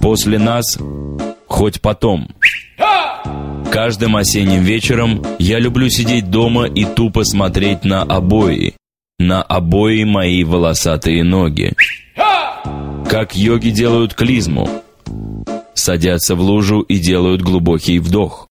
После нас хоть потом. Каждым осенним вечером я люблю сидеть дома и тупо смотреть на обои. На обои мои волосатые ноги. Как йоги делают клизму. Садятся в лужу и делают глубокий вдох.